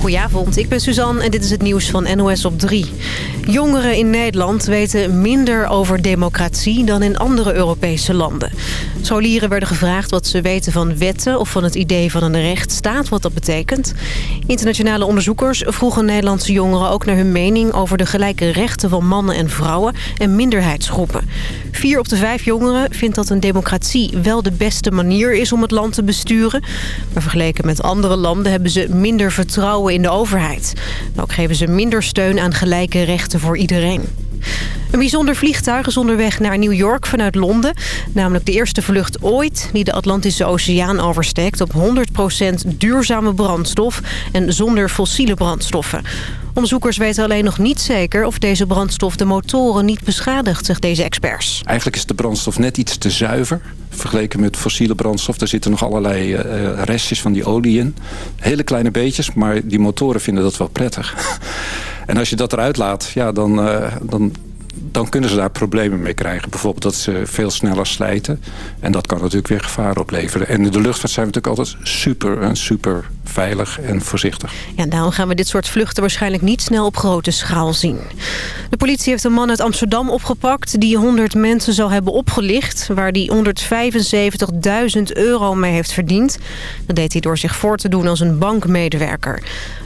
Goedenavond, ik ben Suzanne en dit is het nieuws van NOS op 3. Jongeren in Nederland weten minder over democratie dan in andere Europese landen. Scholieren werden gevraagd wat ze weten van wetten of van het idee van een rechtsstaat, wat dat betekent. Internationale onderzoekers vroegen Nederlandse jongeren ook naar hun mening over de gelijke rechten van mannen en vrouwen en minderheidsgroepen. Vier op de vijf jongeren vindt dat een democratie wel de beste manier is om het land te besturen. Maar vergeleken met andere landen hebben ze minder vertrouwen in de overheid. ook geven ze minder steun aan gelijke rechten voor iedereen. Een bijzonder vliegtuig is onderweg naar New York vanuit Londen. Namelijk de eerste vlucht ooit die de Atlantische Oceaan oversteekt... op 100% duurzame brandstof en zonder fossiele brandstoffen. Onderzoekers weten alleen nog niet zeker of deze brandstof de motoren niet beschadigt, zegt deze experts. Eigenlijk is de brandstof net iets te zuiver vergeleken met fossiele brandstof. Daar zitten nog allerlei uh, restjes van die olie in. Hele kleine beetjes, maar die motoren vinden dat wel prettig. en als je dat eruit laat, ja, dan, uh, dan dan kunnen ze daar problemen mee krijgen. Bijvoorbeeld dat ze veel sneller slijten. En dat kan natuurlijk weer gevaar opleveren. En in de luchtvaart zijn we natuurlijk altijd super super veilig en voorzichtig. Ja, daarom gaan we dit soort vluchten waarschijnlijk niet snel op grote schaal zien. De politie heeft een man uit Amsterdam opgepakt... die 100 mensen zou hebben opgelicht... waar hij 175.000 euro mee heeft verdiend. Dat deed hij door zich voor te doen als een bankmedewerker.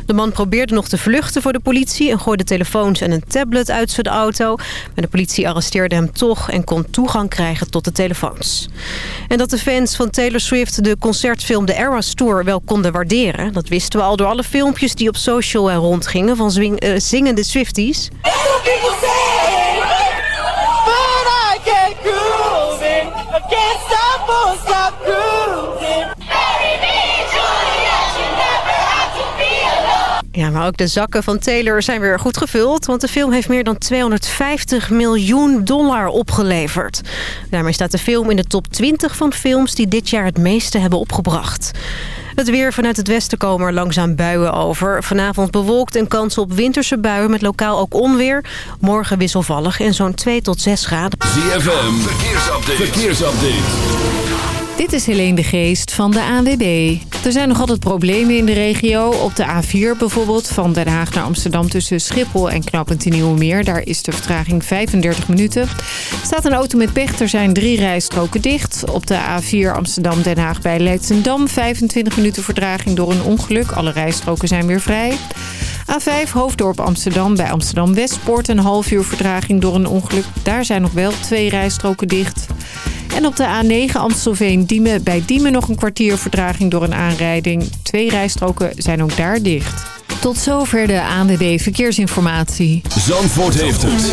De man probeerde nog te vluchten voor de politie... en gooide telefoons en een tablet uit zijn auto. Maar de politie arresteerde hem toch en kon toegang krijgen tot de telefoons. En dat de fans van Taylor Swift de concertfilm The Eras Tour wel konden waarderen... dat wisten we al door alle filmpjes die op social rondgingen van uh, zingende Swifties. Ja, maar ook de zakken van Taylor zijn weer goed gevuld... want de film heeft meer dan 250 miljoen dollar opgeleverd. Daarmee staat de film in de top 20 van films... die dit jaar het meeste hebben opgebracht. Het weer vanuit het westen komen er langzaam buien over. Vanavond bewolkt en kans op winterse buien met lokaal ook onweer. Morgen wisselvallig en zo'n 2 tot 6 graden. ZFM, verkeersupdate. verkeersupdate. Dit is Helene de Geest van de ANWB. Er zijn nog altijd problemen in de regio. Op de A4 bijvoorbeeld, van Den Haag naar Amsterdam... tussen Schiphol en Knappend Nieuwemeer. Daar is de vertraging 35 minuten. Staat een auto met pech, er zijn drie rijstroken dicht. Op de A4 Amsterdam-Den Haag bij Leidsendam... 25 minuten vertraging door een ongeluk. Alle rijstroken zijn weer vrij. A5 Hoofddorp Amsterdam bij Amsterdam Westpoort een half uur vertraging door een ongeluk. Daar zijn nog wel twee rijstroken dicht. En op de A9 Amstelveen-Diemen bij Diemen nog een kwartier vertraging door een aanrijding. Twee rijstroken zijn ook daar dicht. Tot zover de ANWB Verkeersinformatie. Zandvoort heeft het.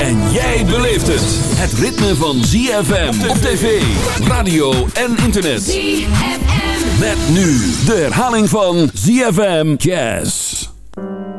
En jij beleeft het. Het ritme van ZFM op tv, radio en internet. ZFM. Met nu de herhaling van ZFM Jazz. Thank you.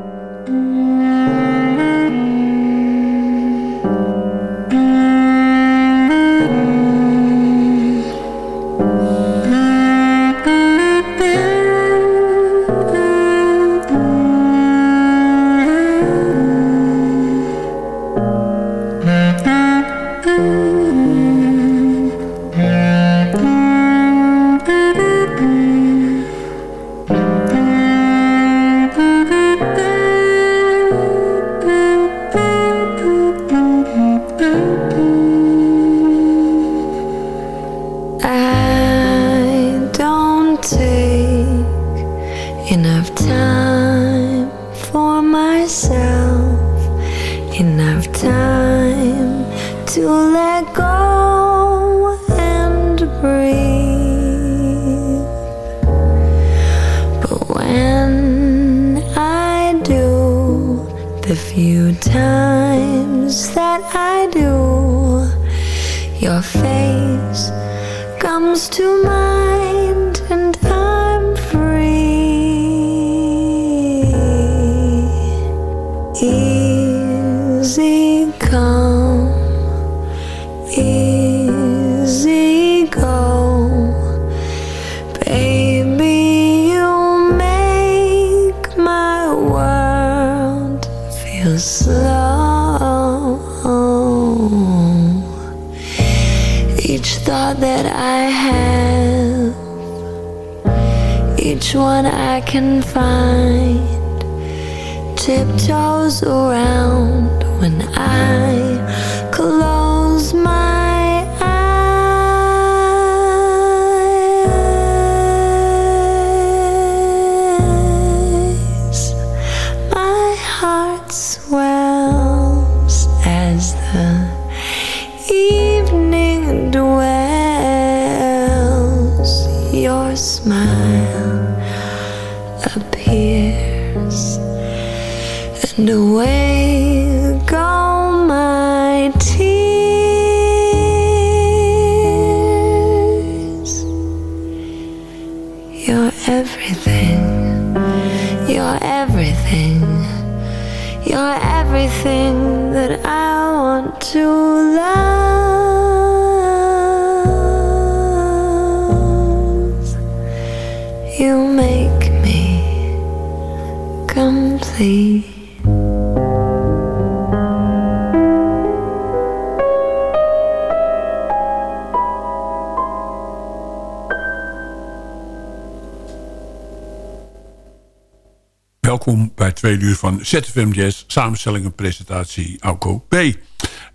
Tweede uur van ZFM Jazz, samenstelling en presentatie Auko B.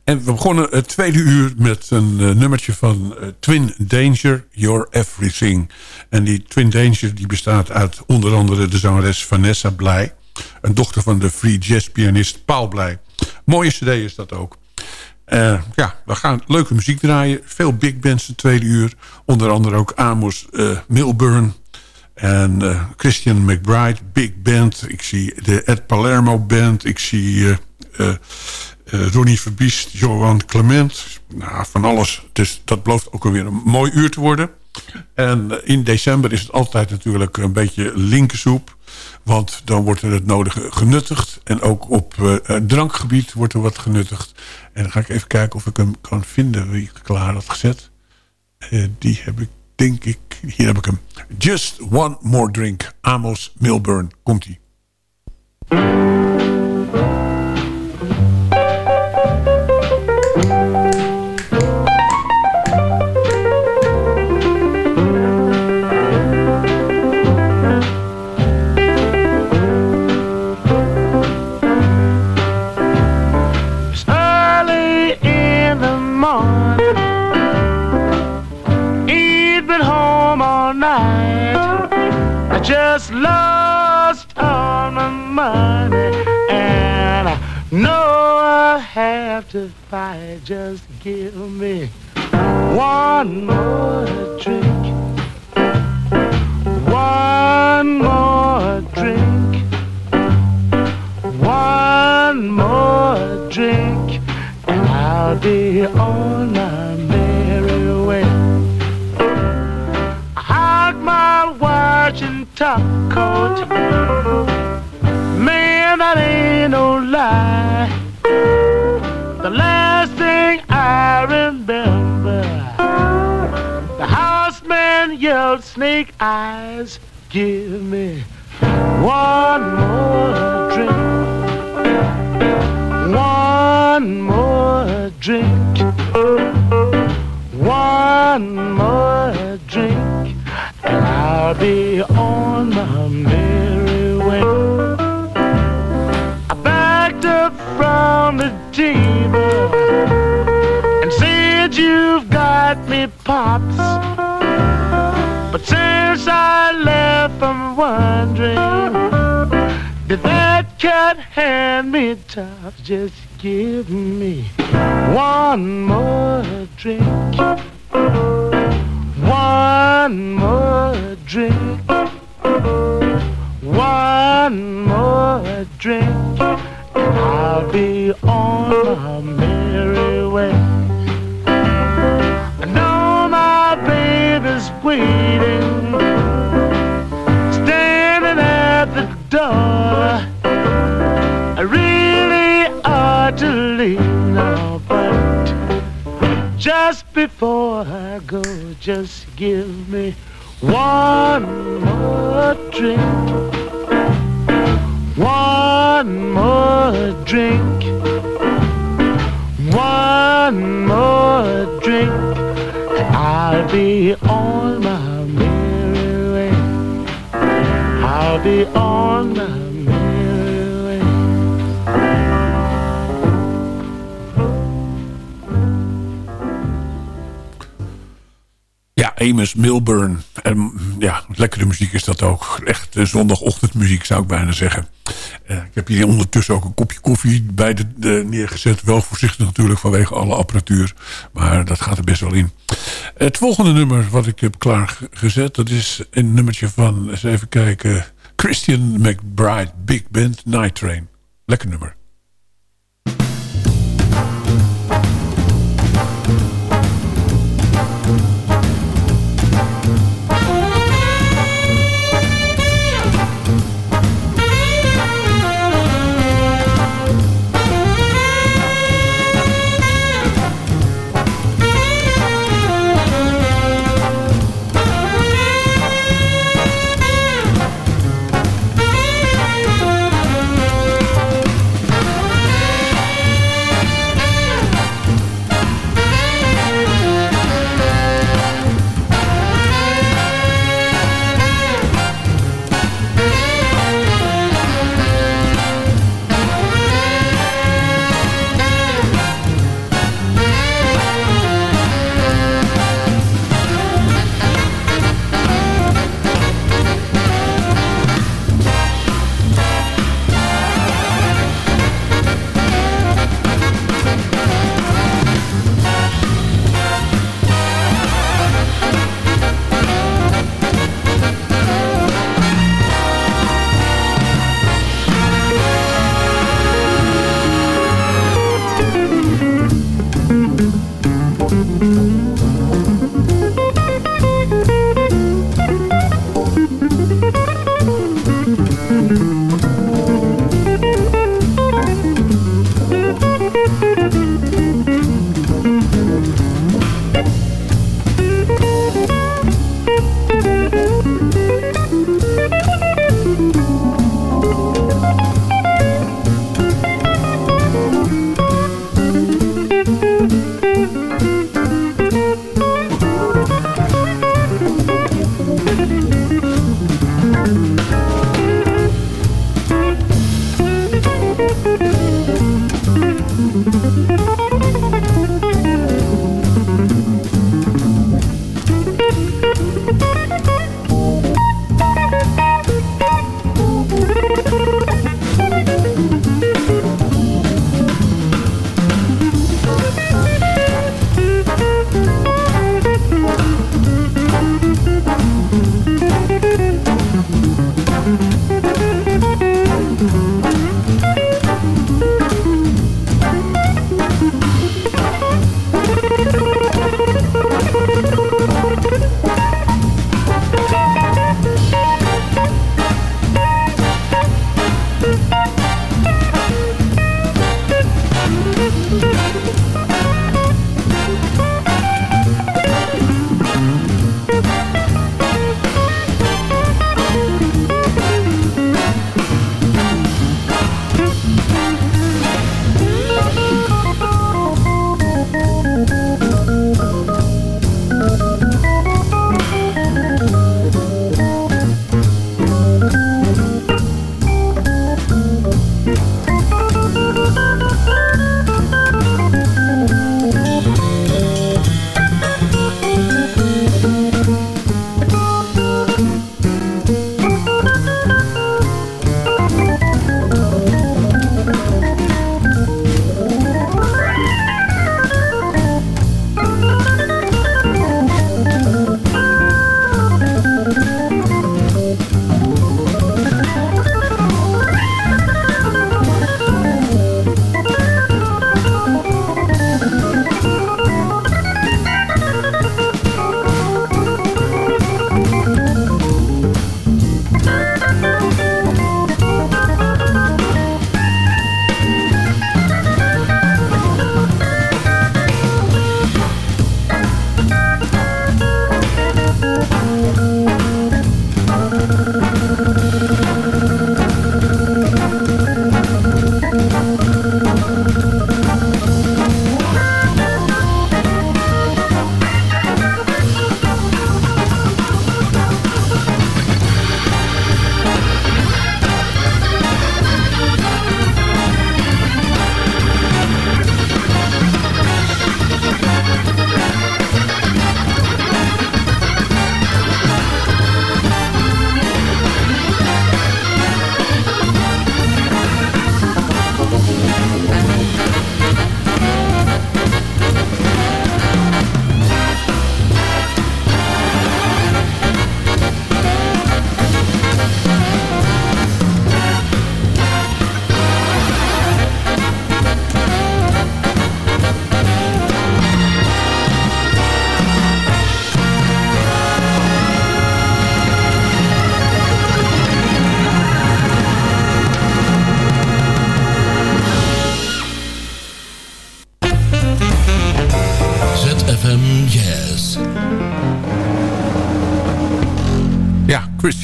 En we begonnen het tweede uur met een eh, nummertje van eh, Twin Danger, You're Everything. En die Twin Danger die bestaat uit onder andere de zangeres Vanessa Blij. Een dochter van de free jazz pianist Paul Blij. Mooie cd is dat ook. Eh, ja, we gaan leuke muziek draaien. Veel big bands het tweede uur. Onder andere ook Amos Milburn. En eh, Christian McBride, big band. Ik zie de Ed Palermo band. Ik zie eh, eh, Ronnie Verbiest, Johan Clement. Nou, van alles. Dus dat belooft ook alweer een mooi uur te worden. En in december is het altijd natuurlijk een beetje linkersoep. Want dan wordt er het nodige genuttigd. En ook op drankgebied wordt er wat genuttigd. En dan ga ik even kijken of ik hem kan vinden wie ik klaar had gezet. Die heb ik, denk ik... Hier heb ik hem. Just One More Drink. Amos Milburn. Komt-ie. To fight. Just give me one more drink. One more drink. One more drink, and I'll be on my merry way. I hug my watch and top coat. Snake eyes, give me one more drink. One more drink. One more drink. And I'll be on my merry way. I backed up from the table and said, You've got me, Pops. But since I left, I'm wondering did that cat hand me tops? Just give me one more drink. One more drink. One more drink. And I'll be on my merry way. Be my merry way. On my. Ja, Amos Milburn. En ja, lekkere muziek is dat ook. Echt eh, zondagochtendmuziek zou ik bijna zeggen. Ik heb hier ondertussen ook een kopje koffie bij de neergezet. Wel voorzichtig natuurlijk vanwege alle apparatuur. Maar dat gaat er best wel in. Het volgende nummer wat ik heb klaargezet... dat is een nummertje van, eens even kijken... Christian McBride, Big Band, Night Train. Lekker nummer.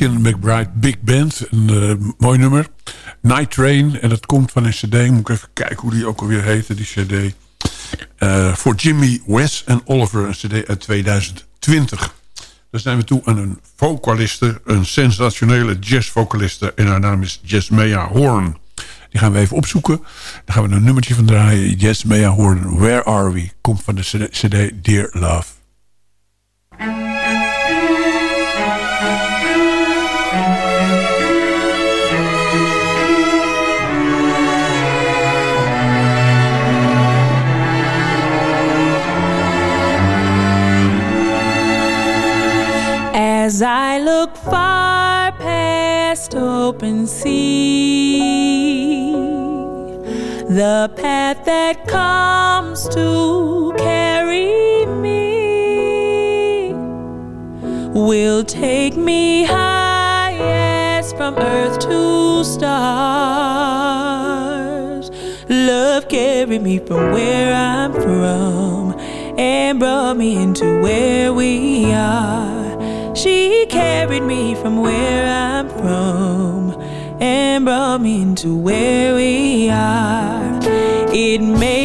Christian McBride Big Band. Een uh, mooi nummer. Night Train. En dat komt van een cd. Moet ik even kijken hoe die ook alweer heette, die cd. Uh, voor Jimmy West en Oliver. Een cd uit 2020. Dan zijn we toe aan een vocaliste. Een sensationele jazzvocaliste. En haar naam is Jasmea Horn. Die gaan we even opzoeken. Daar gaan we een nummertje van draaien. Jasmea Horn, Where Are We? Komt van de cd Dear Love. As I look far past open sea, the path that comes to carry me will take me highest from earth to stars. Love carried me from where I'm from and brought me into where we are. She carried me from where I'm from and brought me into where we are. It may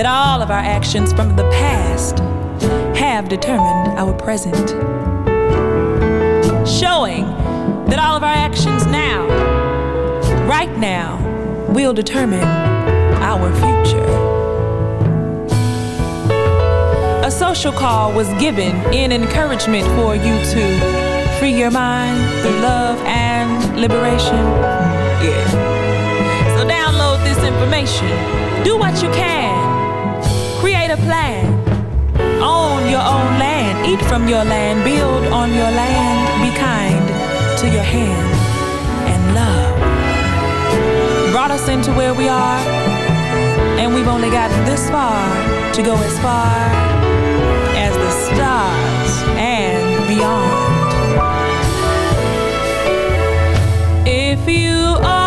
that all of our actions from the past have determined our present, showing that all of our actions now, right now, will determine our future. A social call was given in encouragement for you to free your mind through love and liberation. Yeah. So download this information. Do what you can. A plan. Own your own land. Eat from your land. Build on your land. Be kind to your hand and love. Brought us into where we are, and we've only gotten this far to go as far as the stars and beyond. If you only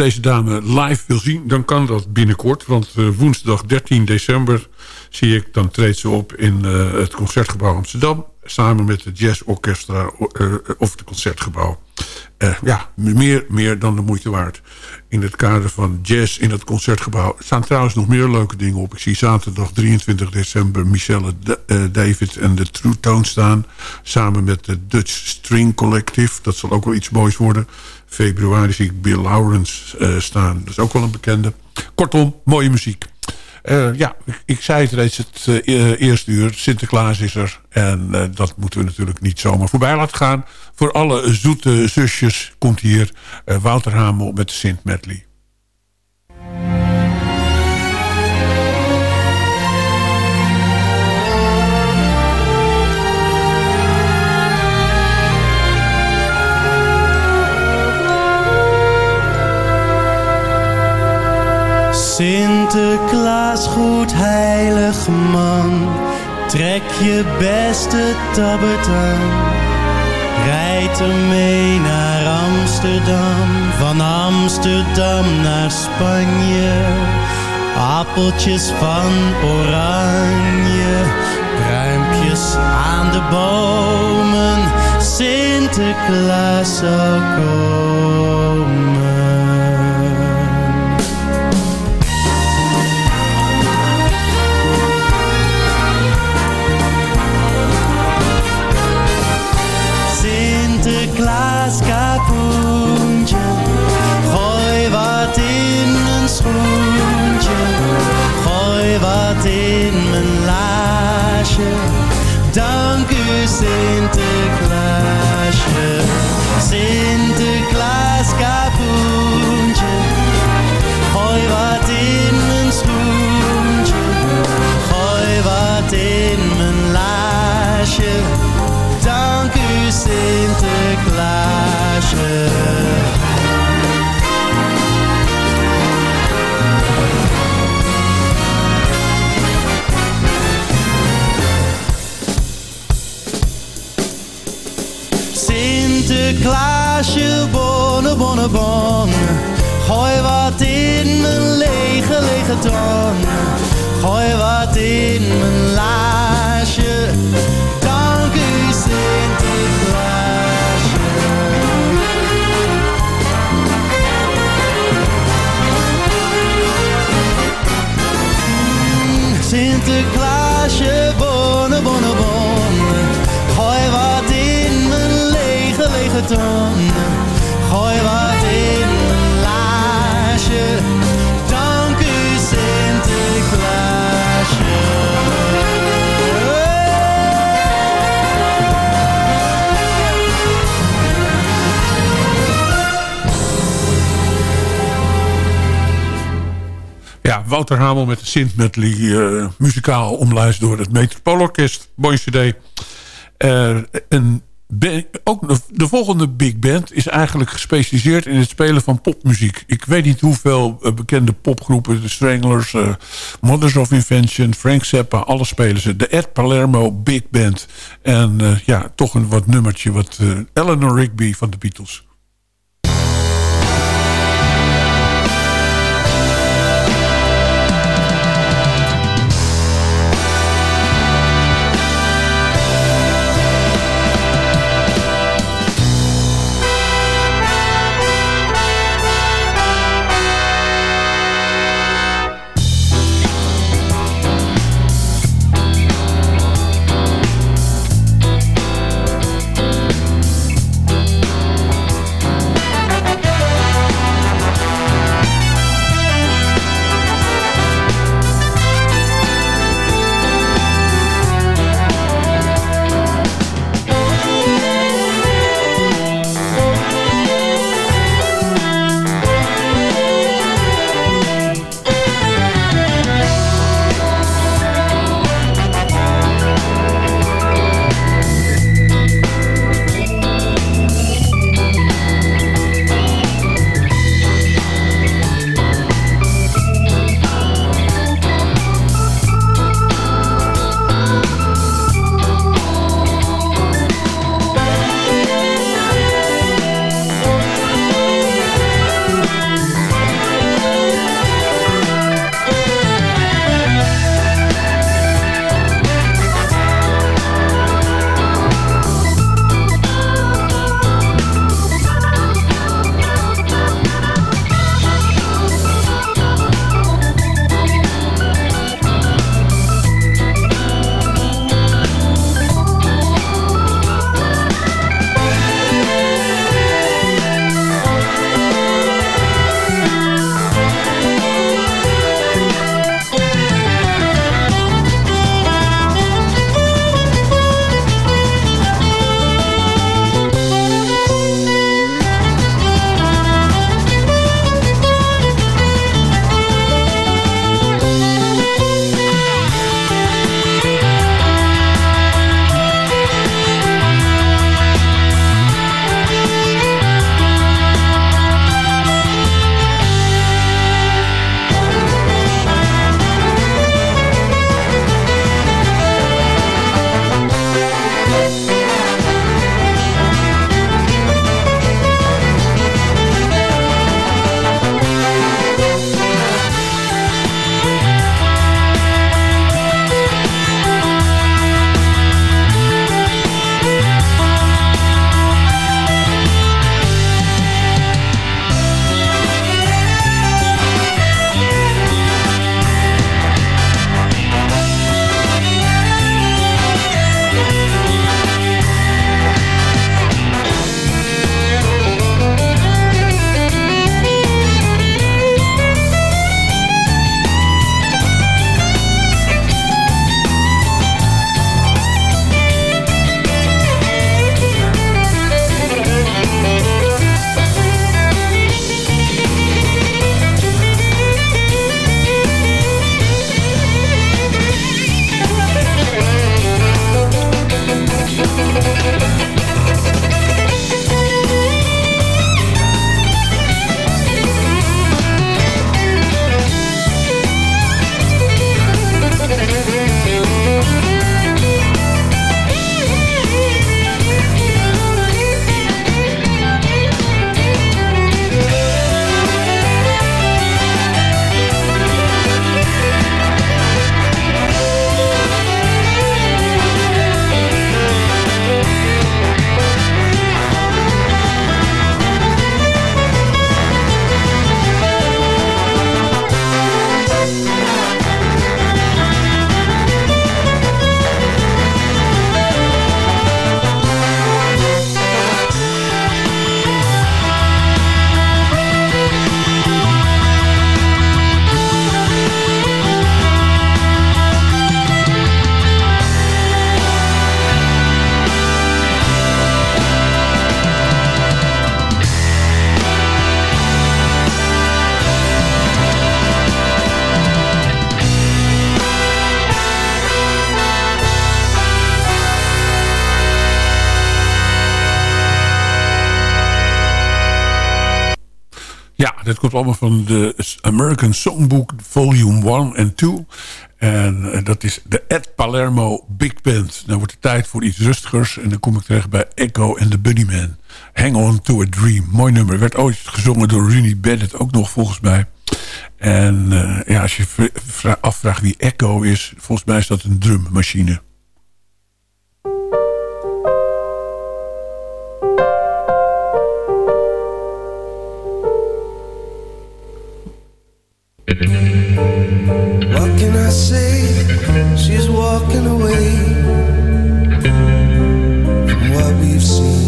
deze dame live wil zien, dan kan dat binnenkort. Want uh, woensdag 13 december zie ik, dan treedt ze op in uh, het Concertgebouw Amsterdam. Samen met het Jazz Orchestra uh, of het Concertgebouw. ja, meer, meer dan de moeite waard. In het kader van jazz in het Concertgebouw er staan trouwens nog meer leuke dingen op. Ik zie zaterdag 23 december Michelle David en de True Tone staan. Samen met de Dutch String Collective. Dat zal ook wel iets moois worden februari zie ik Bill Lawrence uh, staan. Dat is ook wel een bekende. Kortom, mooie muziek. Uh, ja, ik, ik, zei het reeds het uh, eerste uur. Sinterklaas is er. En dat moeten we natuurlijk niet zomaar voorbij laten gaan. Voor alle zoete zusjes komt hier Wouter Hamel met de Sint Medley. Sinterklaas, goed heilig man, trek je beste tabbert aan. Rijd ermee naar Amsterdam, van Amsterdam naar Spanje. Appeltjes van oranje, pruimpjes aan de bomen. Sinterklaas zal komen. U Sinterklaasje, lege, lege ton. Gooi wat in Wouter Hamel met de Sint Medley. Uh, muzikaal omlijst door het Metropoolorkest. Mooie cd. Een ook de, de, volgende big band is eigenlijk gespecialiseerd in het spelen van popmuziek. Ik weet niet hoeveel uh, bekende popgroepen, de Stranglers, Mothers of Invention, Frank Zappa, alle spelen ze. De Ed Palermo Big Band. En ja, toch een wat nummertje, wat Eleanor Rigby van de Beatles. Allemaal van de American Songbook Volume 1 en 2. En eh, dat is de Ed Palermo Big Band. Nou wordt het tijd voor iets rustigers. En dan kom ik terecht bij Echo en the Bunnyman. Hang on to a dream. Mooi nummer. Werd ooit gezongen door Rini Bennett ook nog volgens mij. En uh, ja, als je afvraagt wie Echo is... volgens mij is dat een drummachine. What can I say? She's walking away from what we've seen.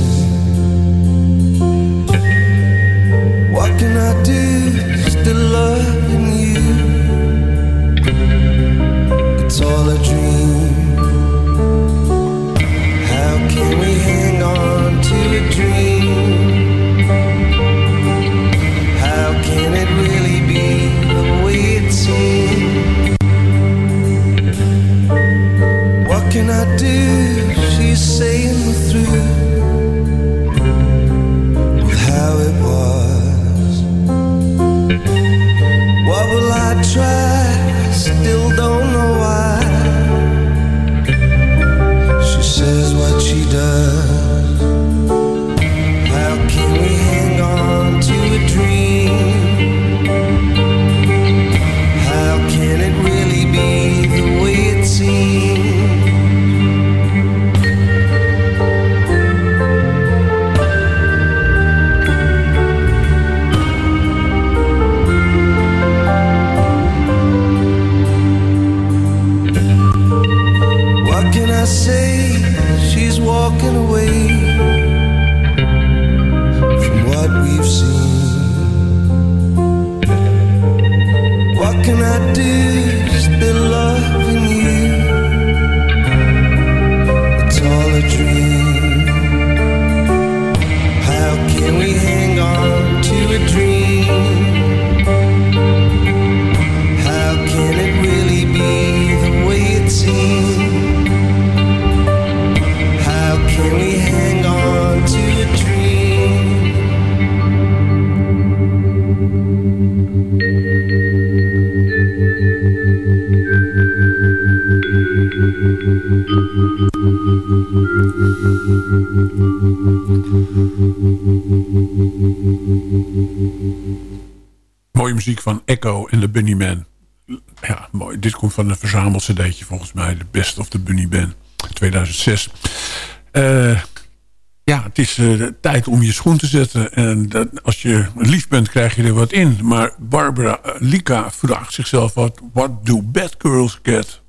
Do? Cd'tje volgens mij. De Best of the Bunny Band 2006. Eh, ja, het is eh, tijd om je schoen te zetten. En dat, als je lief bent, krijg je er wat in. Maar Barbara eh, Lika vraagt zichzelf wat... What do bad girls get?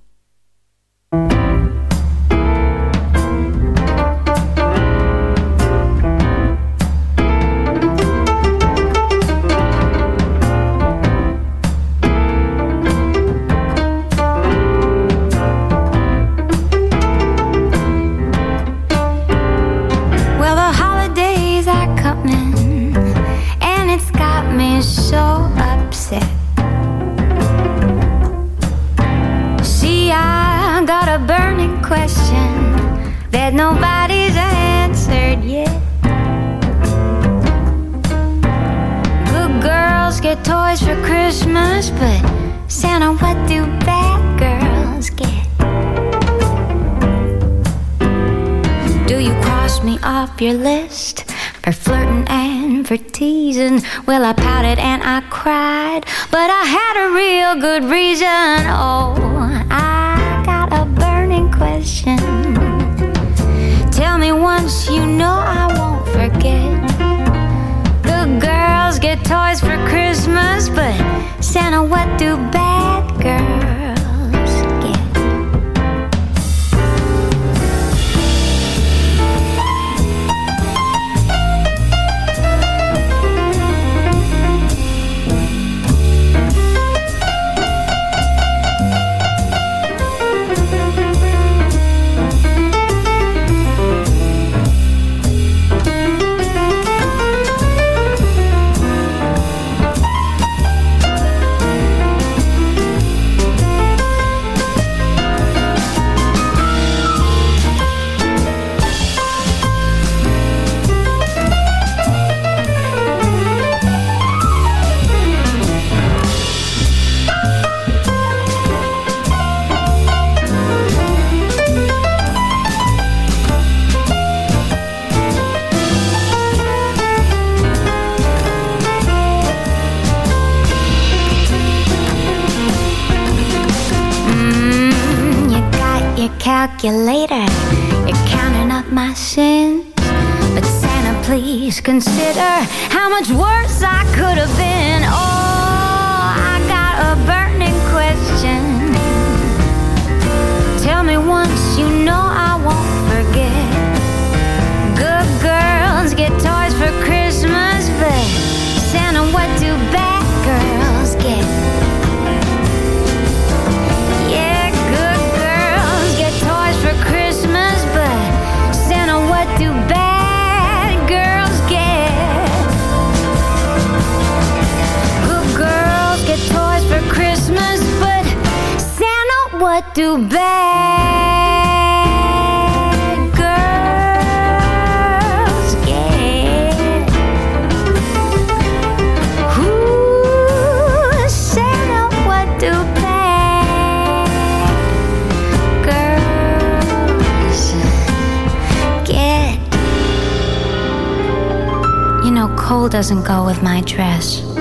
You know, coal doesn't go with my dress.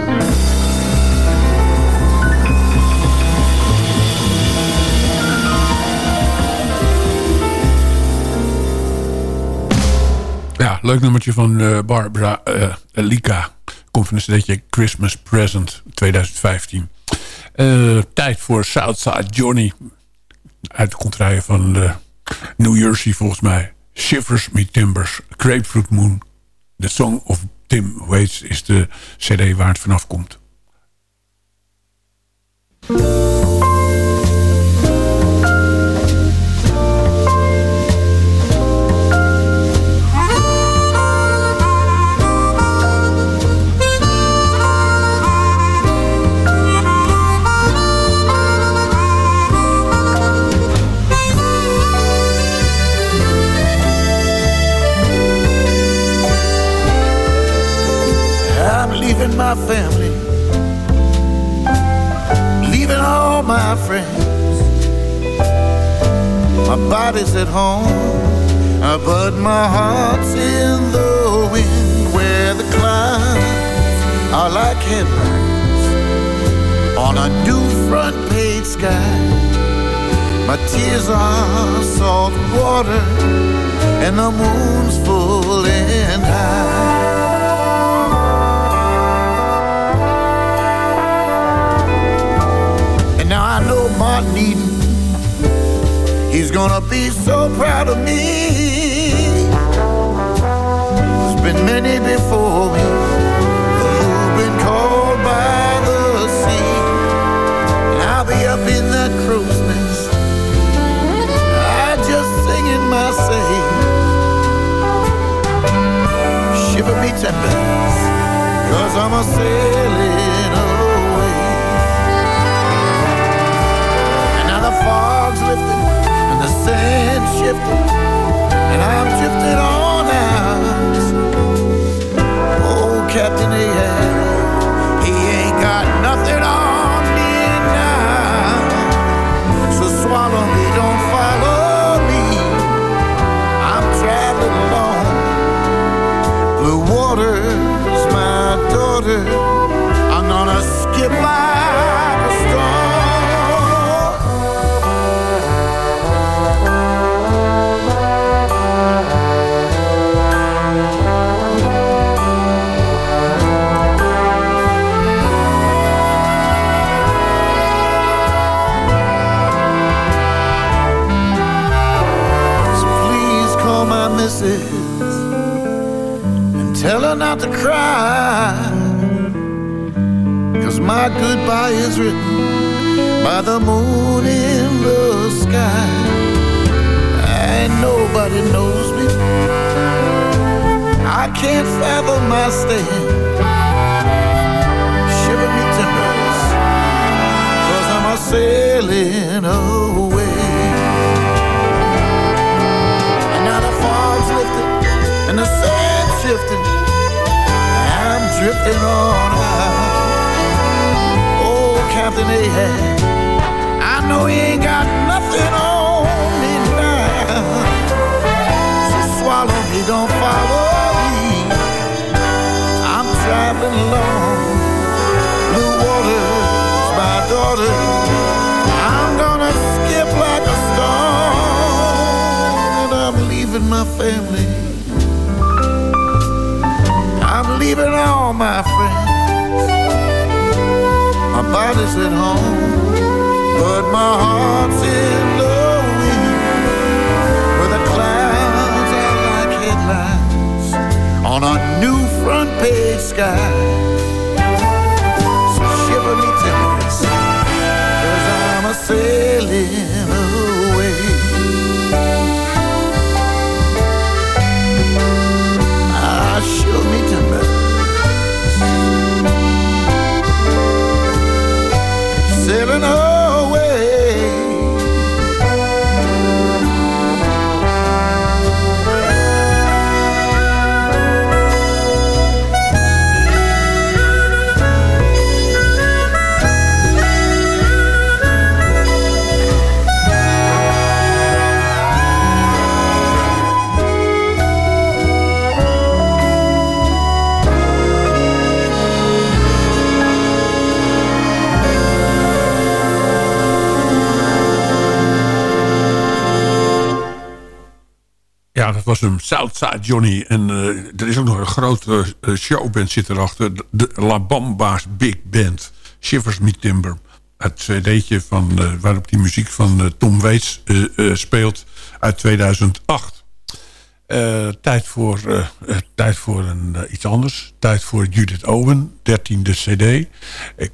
Leuk nummertje van eh, Barbara eh Lika. Komt van een cd'tje Christmas Present 2015. Eh, tijd voor Southside Johnny. Uit de contraien van New Jersey volgens mij. Shivers Me Timbers, Grapefruit Moon. The Song of Tim Waits is de cd waar het vanaf komt. My family, leaving all my friends. My body's at home, uh, but my heart's in the wind where the clouds are like headlines on a new front page sky. My tears are salt water, and the moon's full and high. Martin Eden, he's gonna be so proud of me. There's been many before me who've been called by the sea. And I'll be up in that crow's nest. I just singing my say. Shiver me timbers, cause I'm a sailing lifting and the sand shifting, and I'm drifting on out. Cry. Cause my goodbye is written by the moon in the sky. And nobody knows me. I can't fathom my stand. Shiver me timbers, cause I'm a sailing away. And now the fog's lifted and the sand's shifting. I'm drifting on out. Oh, Captain Ahab, I know he ain't got nothing on me now. So swallow me, don't follow me. I'm traveling alone. Blue water's my daughter. I'm gonna skip like a stone. leaving my family. Leaving all my friends. My body's at home, but my heart's in the wind. Where the clouds are like headlines on a new front page sky. Dat was hem. Southside Johnny. En eh, er is ook nog een grote eh, showband zit erachter. De, La Bamba's Big Band. Shivers Me Timber. Het cd'tje van, eh, waarop die muziek van Tom Waits speelt uit 2008. Eh, tijd, voor, tijd voor een, iets anders. Tijd voor Judith Owen, 13e cd.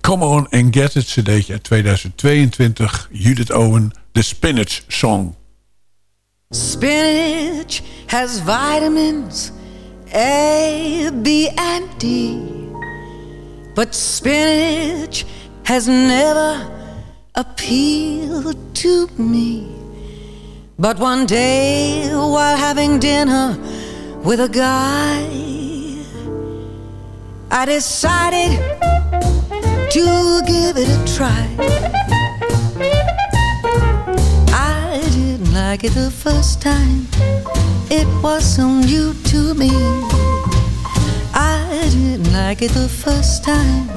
Come On and Get It cd'tje uit 2022. Judith Owen, The Spinach Song. Spinach has vitamins A, B, and D. But spinach has never appealed to me. But one day, while having dinner with a guy, I decided to give it a try. Like it the first time. It was so new to me. I didn't like it the first time.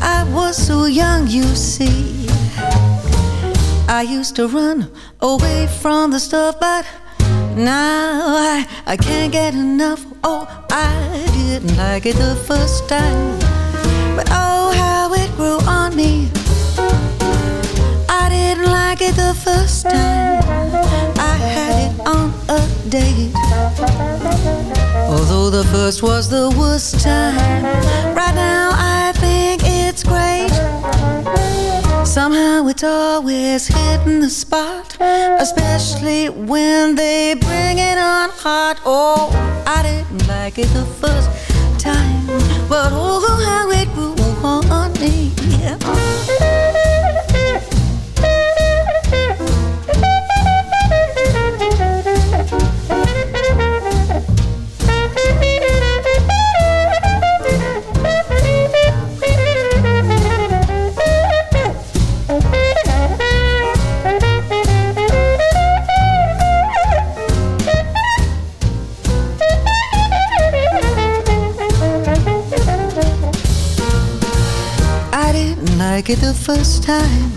I was so young, you see. I used to run away from the stuff, but now I, I can't get enough. Oh, I didn't like it the first time. But oh, how it grew on me. I didn't like it the first time. Date. Although the first was the worst time. Right now I think it's great. Somehow it's always hitting the spot, especially when they bring it on hot. Oh, I didn't like it the first time, but oh, how it grew on me. I it the first time.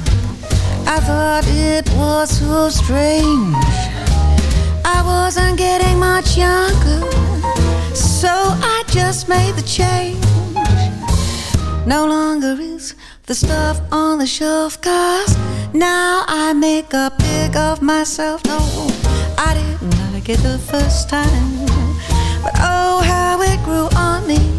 I thought it was so strange. I wasn't getting much younger, so I just made the change. No longer is the stuff on the shelf, cause now I make a pig of myself. No, I didn't like it the first time, but oh, how it grew on me.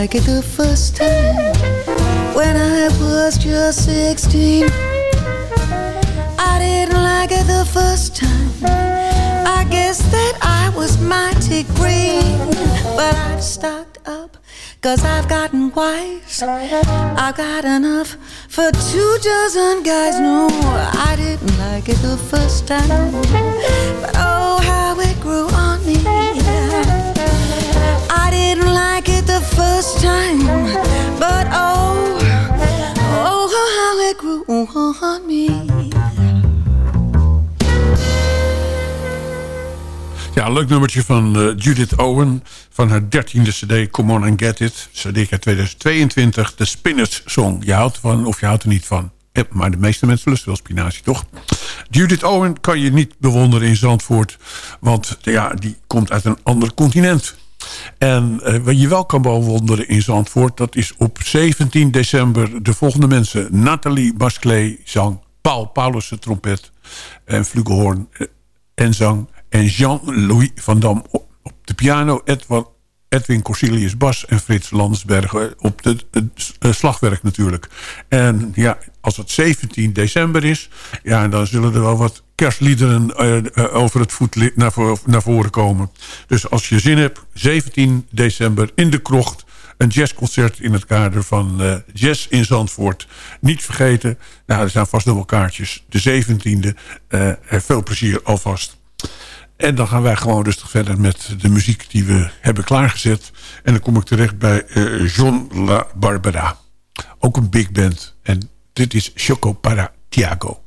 Like it the first time when I was just 16. I didn't like it the first time. I guess that I was mighty green, but I've stocked up Cause I've gotten wise. I've got enough for two dozen guys. No, I didn't like it the first time. But oh, how it grew on me. I didn't like it the first time. But oh, oh, how grew on me. Ja, leuk nummertje van uh, Judith Owen van haar dertiende cd Come On and Get It. CD uit 2022, de Spinners Song. Je houdt ervan of je houdt er niet van. Maar de meeste mensen lusten wel spinazie, toch? Judith Owen kan je niet bewonderen in Zandvoort. Want ja, die komt uit een ander continent. En uh, wat je wel kan bewonderen in Zandvoort... dat is op 17 december de volgende mensen. Nathalie Basclay zang, Paul Paulussen trompet... en Flugelhorn en zang en Jean-Louis van Dam op de piano... Edwin, Edwin Corsilius bas en Frits Landsbergen op het slagwerk natuurlijk. En ja, als het 17 december is... ja, dan zullen er wel wat kerstliederen uh, over het voet naar, voren komen. Dus als je zin hebt, 17 december in de krocht... een jazzconcert in het kader van uh, Jazz in Zandvoort. Niet vergeten, nou, er zijn vast nog wel kaartjes. De 17e, uh, veel plezier alvast. En dan gaan wij gewoon rustig verder met de muziek die we hebben klaargezet. En dan kom ik terecht bij John La Barbara. Ook een big band. En dit is Choco para Tiago.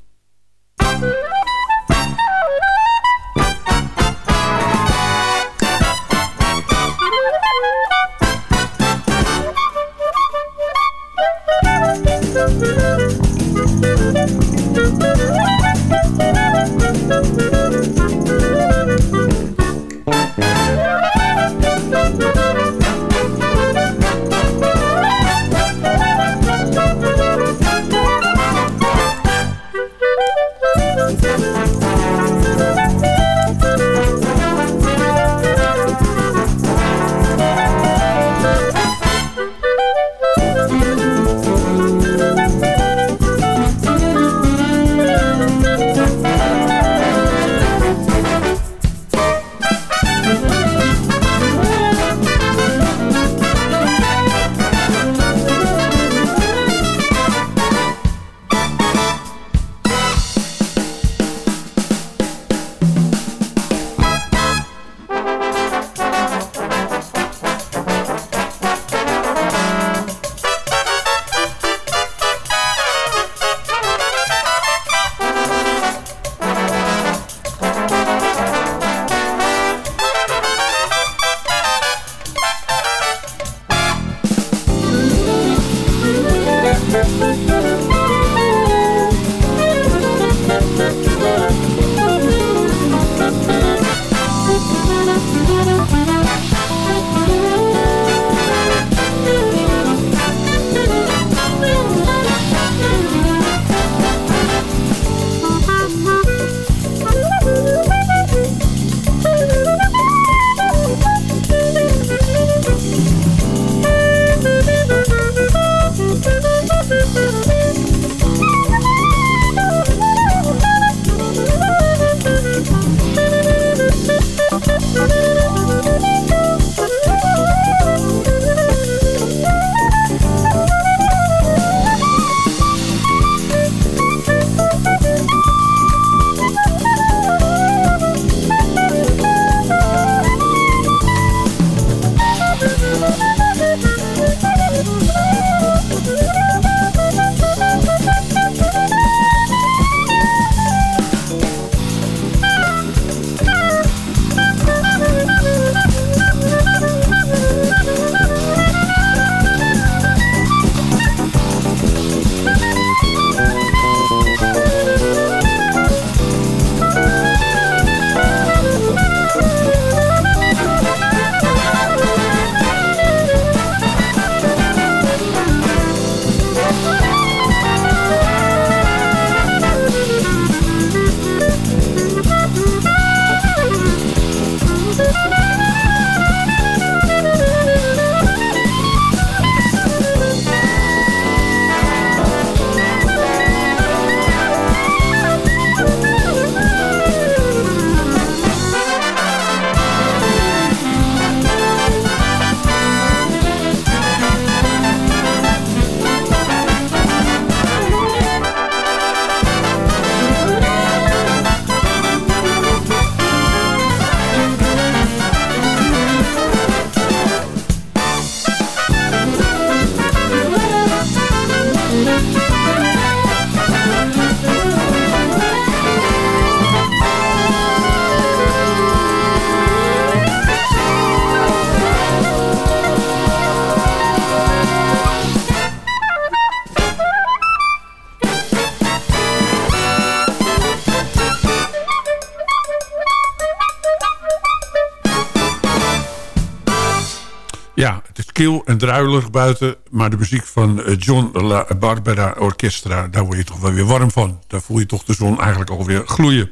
Druilig buiten. Maar de muziek van eh, John La Barbera Orchestra... daar word je toch wel weer warm van. Daar voel je toch de zon eigenlijk alweer gloeien.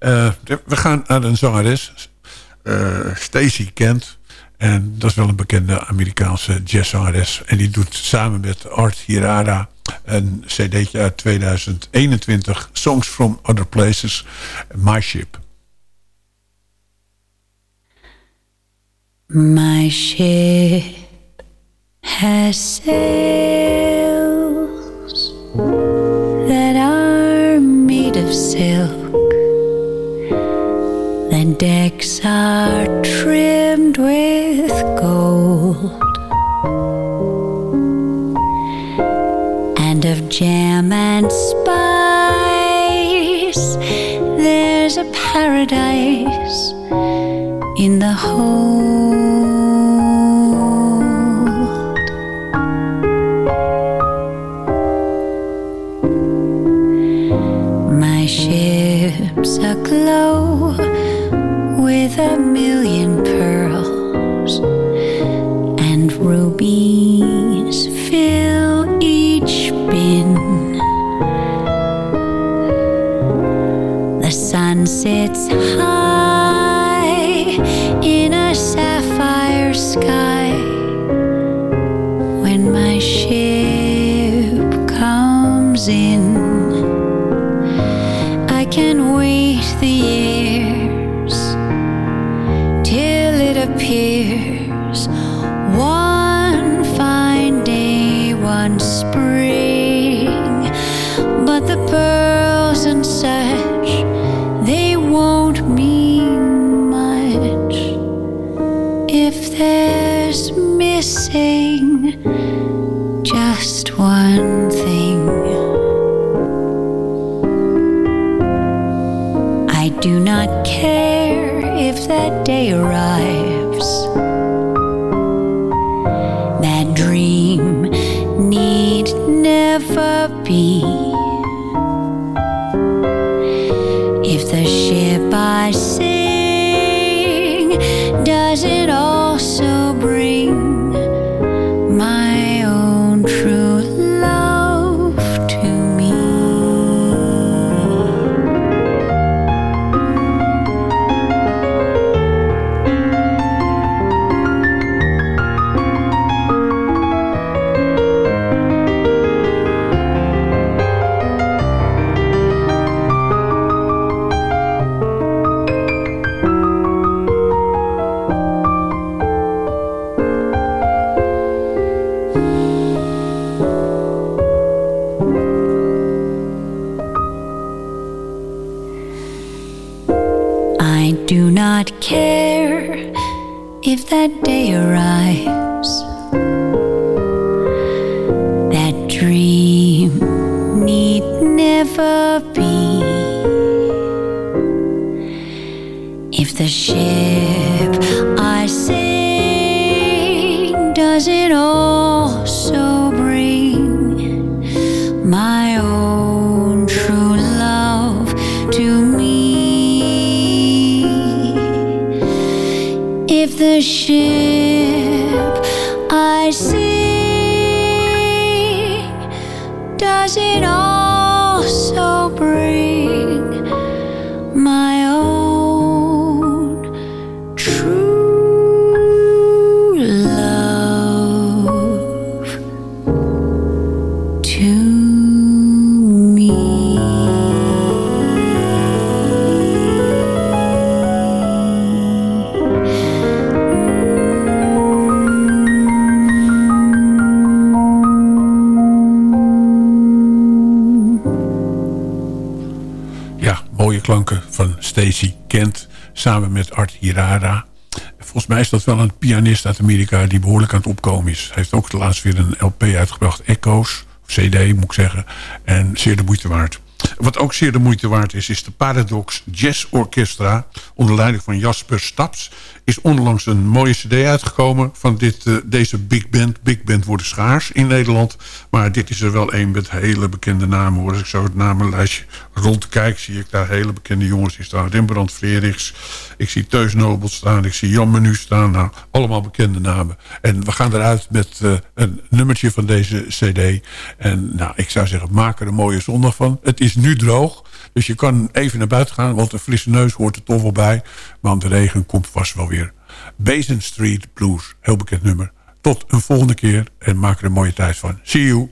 Uh, we gaan naar een zangeres. Uh, Stacey Kent. En dat is wel een bekende Amerikaanse jazzzangeres. En die doet samen met Art Hirara een cd'tje uit 2021. Songs from Other Places. My Ship. My ship has sails that are made of silk. The decks are trimmed with gold and of jam and spice. There's a paradise in the hold. Volgens mij is dat wel een pianist uit Amerika die behoorlijk aan het opkomen is. Hij heeft ook laatst weer een LP uitgebracht, Echoes, of CD moet ik zeggen. En zeer de moeite waard. Wat ook zeer de moeite waard is, is de Paradox Jazz Orchestra... onder leiding van Jasper Staps is onlangs een mooie cd uitgekomen van dit, eh, deze big band. Big band worden schaars in Nederland. Maar dit is er wel een met hele bekende namen. Hoor. Als ik zo het namenlijstje rond kijk, zie ik daar hele bekende jongens in staan. Rembrandt Frerichs, ik zie Teus Nobel staan, ik zie Jan Menu staan. Nou, allemaal bekende namen. En we gaan eruit met uh, een nummertje van deze cd. En nou, ik zou zeggen, maak er een mooie zondag van. Het is nu droog. Dus je kan even naar buiten gaan, want een frisse neus hoort er toch wel bij. Want de regen komt vast wel weer. Basin Street Blues, heel bekend nummer. Tot een volgende keer en maak er een mooie tijd van. See you!